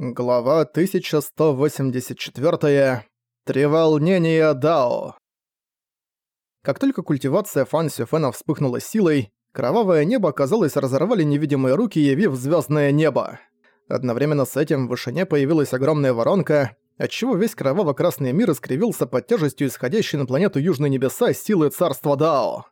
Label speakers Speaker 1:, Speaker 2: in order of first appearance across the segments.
Speaker 1: Глава 1184. Треволнение Дао. Как только культивация Фан Сюфена вспыхнула силой, кровавое небо, казалось, разорвали невидимые руки, явив звездное небо. Одновременно с этим в вышине появилась огромная воронка, отчего весь кроваво-красный мир искривился под тяжестью исходящей на планету Южные Небеса силы Царства Дао.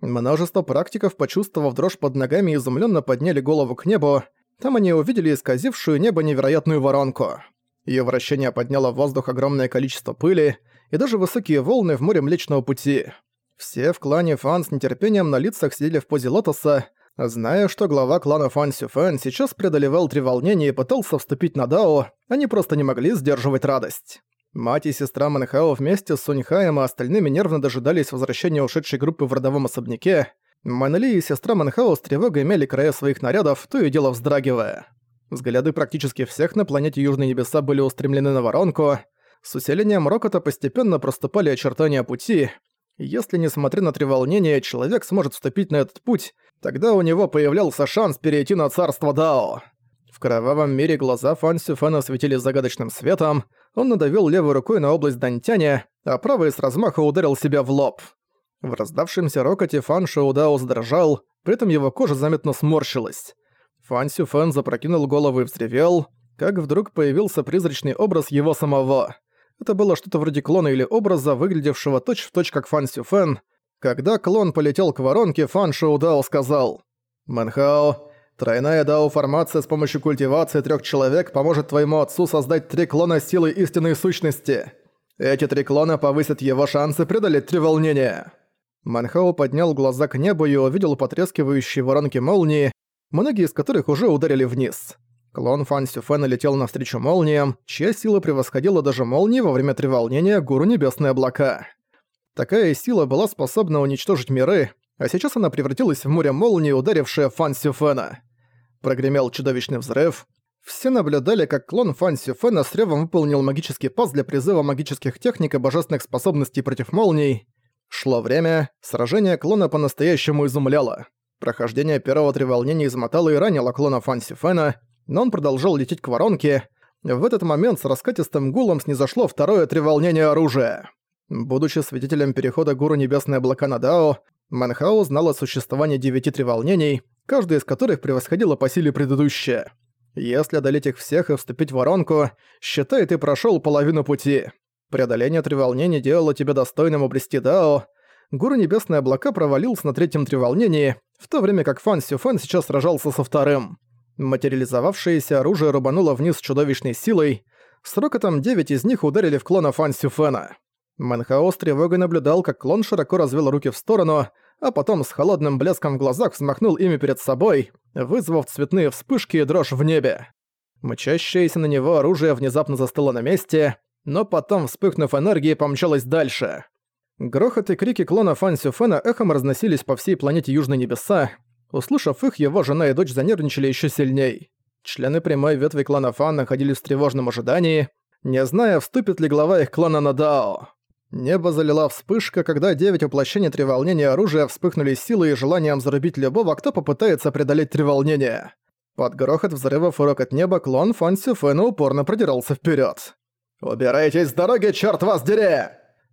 Speaker 1: Множество практиков, почувствовав дрожь под ногами, изумленно подняли голову к небу, там они увидели исказившую небо невероятную воронку. Её вращение подняло в воздух огромное количество пыли и даже высокие волны в море Млечного Пути. Все в клане Фан с нетерпением на лицах сидели в позе лотоса, зная, что глава клана Фан Сюфэн сейчас преодолевал три волнения и пытался вступить на Дао, они просто не могли сдерживать радость. Мать и сестра Манхао вместе с Суньхаем и остальными нервно дожидались возвращения ушедшей группы в родовом особняке, Манли и сестра Манхао с тревогой имели края своих нарядов, то и дело вздрагивая. Взгляды практически всех на планете Южные Небеса были устремлены на воронку. С усилением рокота постепенно проступали очертания пути. Если, несмотря на треволнение, человек сможет вступить на этот путь, тогда у него появлялся шанс перейти на царство Дао. В кровавом мире глаза Фан Сюфена светились загадочным светом, он надавил левой рукой на область Дантяня, а правой с размаха ударил себя в лоб. В раздавшемся рокоте Фан Шоудао задрожал, при этом его кожа заметно сморщилась. Фан Сюфэн запрокинул голову и взревел, как вдруг появился призрачный образ его самого. Это было что-то вроде клона или образа, выглядевшего точь-в-точь точь как Фан Сюфэн. Когда клон полетел к воронке, Фан Шоудао сказал «Мэнхао, тройная дао-формация с помощью культивации трех человек поможет твоему отцу создать три клона силы истинной сущности. Эти три клона повысят его шансы преодолеть три волнения». Манхао поднял глаза к небу и увидел потрескивающие воронки молнии, многие из которых уже ударили вниз. Клон Фан Сюфена летел навстречу молниям, чья сила превосходила даже молнии во время треволнения Гуру Небесные Облака. Такая сила была способна уничтожить миры, а сейчас она превратилась в море молнии, ударившее Фан Сюфена. Прогремел чудовищный взрыв. Все наблюдали, как клон Фан Сюфена с ревом выполнил магический пас для призыва магических техник и божественных способностей против молний. Шло время, сражение клона по-настоящему изумляло. Прохождение первого треволнения измотало и ранило клона Фанси Фэна, но он продолжал лететь к воронке. В этот момент с раскатистым гулом снизошло второе треволнение оружия. Будучи свидетелем перехода Гуру Небесные Облака на Дао, Манхао знал о существовании девяти треволнений, каждое из которых превосходило по силе предыдущее. Если одолеть их всех и вступить в воронку, считай, ты прошёл половину пути. Преодоление треволнений делало тебя достойным обрести Дао. Гуру Небесные Облака провалился на третьем треволнении, в то время как Фан Сюфэн сейчас сражался со вторым. Материализовавшееся оружие рубануло вниз чудовищной силой. С рокотом девять из них ударили в клона Фан Сюфэна. Манхао с тревогой наблюдал, как клон широко развел руки в сторону, а потом с холодным блеском в глазах взмахнул ими перед собой, вызвав цветные вспышки и дрожь в небе. Мчащееся на него оружие внезапно застыло на месте, но потом, вспыхнув энергией, помчалась дальше. Грохот и крики клона Фан Сюфена эхом разносились по всей планете Южные Небеса. Услышав их, его жена и дочь занервничали еще сильней. Члены прямой ветви клана Фан находились в тревожном ожидании, не зная, вступит ли глава их клана на Дао. Небо залила вспышка, когда девять воплощений треволнения оружия вспыхнули силой и желанием зарубить любого, кто попытается преодолеть треволнение. Под грохот взрывов и рокот неба клон Фан Сюфена упорно продирался вперед. «Убирайтесь с дороги, черт вас дери!»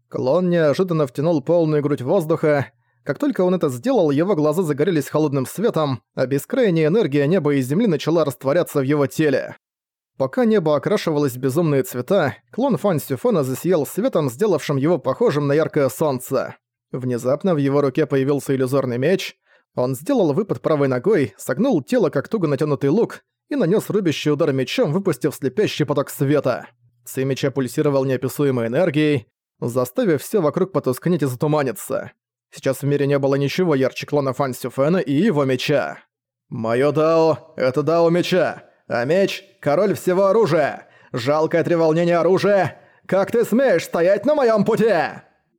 Speaker 1: Клон неожиданно втянул полную грудь воздуха. Как только он это сделал, его глаза загорелись холодным светом, а бескрайняя энергия неба и земли начала растворяться в его теле. Пока небо окрашивалось в безумные цвета, клон Фан Сюфона засиял светом, сделавшим его похожим на яркое солнце. Внезапно в его руке появился иллюзорный меч. Он сделал выпад правой ногой, согнул тело как туго натянутый лук и нанес рубящий удар мечом, выпустив слепящий поток света. Ци меча пульсировал неописуемой энергией, заставив все вокруг потускнеть и затуманиться. Сейчас в мире не было ничего ярче клона Фан Сюфена и его меча. «Моё Дао — это Дао меча, а меч — король всего оружия! Жалкое треволнение оружия! Как ты смеешь стоять на моем пути?»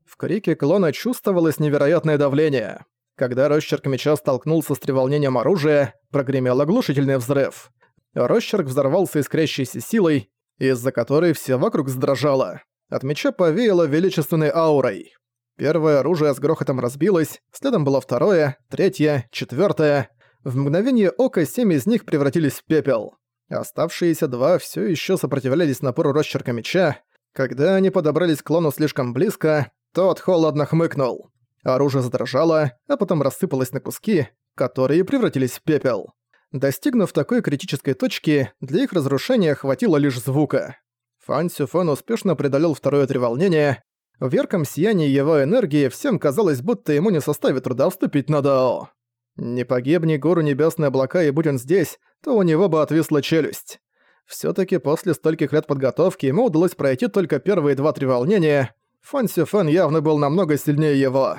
Speaker 1: В крике клона чувствовалось невероятное давление. Когда росчерк меча столкнулся с треволнением оружия, прогремел оглушительный взрыв. Росчерк взорвался искрящейся силой, из-за которой все вокруг сдрожало. От меча повеяло величественной аурой. Первое оружие с грохотом разбилось, следом было второе, третье, четвертое. В мгновение ока семь из них превратились в пепел. Оставшиеся два все еще сопротивлялись напору росчерка меча. Когда они подобрались к клону слишком близко, тот холодно хмыкнул. Оружие задрожало, а потом рассыпалось на куски, которые превратились в пепел. Достигнув такой критической точки, для их разрушения хватило лишь звука. Фан Сюфен успешно преодолел второе треволнение. В ярком сиянии его энергии всем казалось, будто ему не составит труда вступить на Дао. Не погибни гору небесные облака и будь он здесь, то у него бы отвисла челюсть. Всё-таки после стольких лет подготовки ему удалось пройти только первые два треволнения. Фан Сюфен явно был намного сильнее его.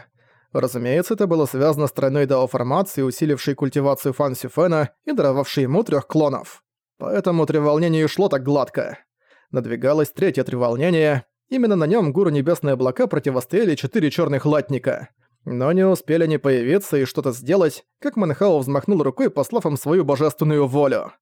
Speaker 1: Разумеется, это было связано с тройной дао-формацией, усилившей культивацию Фан Сюфена и даровавшей ему трёх клонов. Поэтому треволнение и шло так гладко. Надвигалось третье треволнение. Именно на нём гуру Небесные облака противостояли четыре чёрных латника. Но не успели они появиться и что-то сделать, как Манхао взмахнул рукой, послав им свою божественную волю.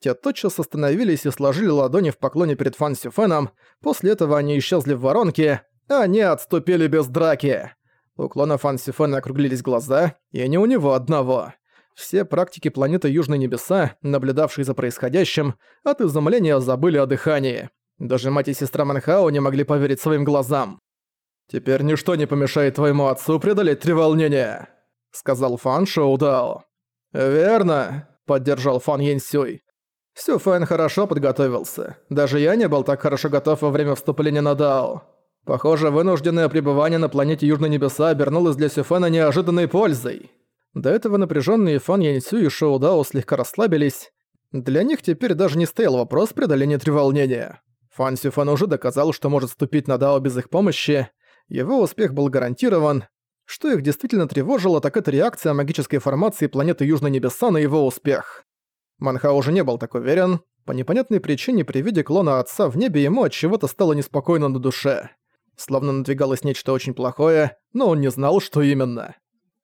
Speaker 1: Те тотчас остановились и сложили ладони в поклоне перед Фан Сюфеном, после этого они исчезли в воронке, а они отступили без драки. У клона Фан Сюфена округлились глаза, и не у него одного. Все практики планеты Южные Небеса, наблюдавшие за происходящим, от изумления забыли о дыхании. Даже мать и сестра Манхао не могли поверить своим глазам. «Теперь ничто не помешает твоему отцу преодолеть три волнения», — сказал Фан Шоудао. «Верно», — поддержал Фан Янсюй. Сюфэн хорошо подготовился. Даже я не был так хорошо готов во время вступления на Дао. Похоже, вынужденное пребывание на планете Южные Небеса обернулось для Сюфена неожиданной пользой. До этого напряженные Фан Яньсю и Шоу Дао слегка расслабились. Для них теперь даже не стоял вопрос преодоления треволнения. Фан Сюфен уже доказал, что может вступить на Дао без их помощи. Его успех был гарантирован. Что их действительно тревожило, так это реакция магической формации планеты Южные Небеса на его успех. Манха уже не был так уверен. По непонятной причине при виде клона отца в небе ему от чего-то стало неспокойно на душе. Словно надвигалось нечто очень плохое, но он не знал, что именно.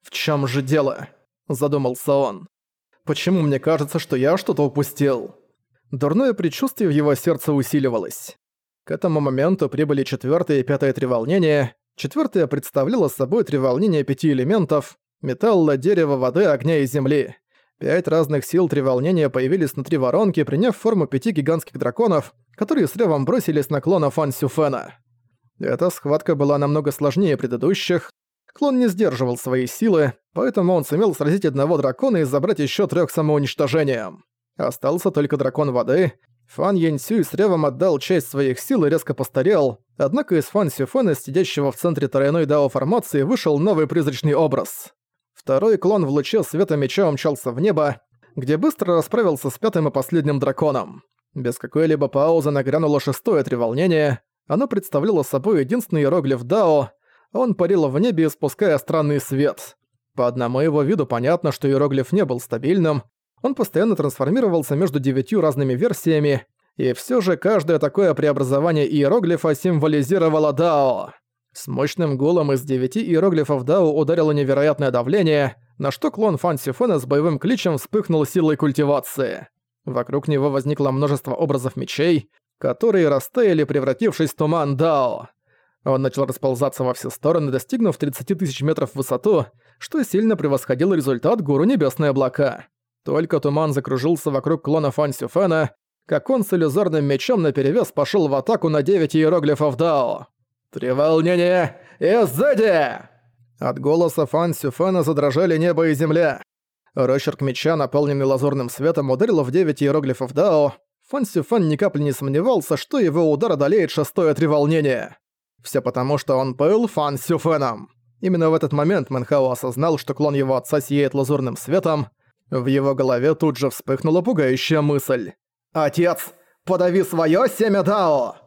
Speaker 1: «В чем же дело?» – задумался он. «Почему мне кажется, что я что-то упустил?» Дурное предчувствие в его сердце усиливалось. К этому моменту прибыли четвёртое и пятое треволнения. Четвёртое представляло собой треволнение пяти элементов – металла, дерева, воды, огня и земли. Пять разных сил треволнения появились внутри воронки, приняв форму пяти гигантских драконов, которые с ревом бросились на клона Фан Сюфена. Эта схватка была намного сложнее предыдущих. Клон не сдерживал свои силы, поэтому он сумел сразить одного дракона и забрать еще трех самоуничтожением. Остался только дракон воды. Фан Яньсюй с ревом отдал часть своих сил и резко постарел, однако из Фан Сюфена, сидящего в центре тройной дао-формации, вышел новый призрачный образ. Второй клон в луче света меча умчался в небо, где быстро расправился с пятым и последним драконом. Без какой-либо паузы нагрянуло шестое треволнение, оно представляло собой единственный иероглиф Дао. Он парил в небе, испуская странный свет. По одному его виду понятно, что иероглиф не был стабильным. Он постоянно трансформировался между девятью разными версиями, и все же каждое такое преобразование иероглифа символизировало Дао. С мощным гулом из девяти иероглифов Дао ударило невероятное давление, на что клон Фан Сифена с боевым кличем вспыхнул силой культивации. Вокруг него возникло множество образов мечей, которые растаяли, превратившись в туман Дао. Он начал расползаться во все стороны, достигнув 30 тысяч метров в высоту, что сильно превосходило результат гуру Небесные облака. Только туман закружился вокруг клона Фан Сюфена, как он с иллюзорным мечом наперевес пошел в атаку на 9 иероглифов Дао. «Треволнение! И сзади!» От голоса Фан Сюфена задрожали небо и земля. Росчерк меча, наполненный лазурным светом, ударил в 9 иероглифов Дао, Фан Сюфан ни капли не сомневался, что его удар одолеет шестое треволнение. Все потому, что он был Фан Сюфеном. Именно в этот момент Мэнхао осознал, что клон его отца сияет лазурным светом. В его голове тут же вспыхнула пугающая мысль. «Отец, подави своё семя Дао!»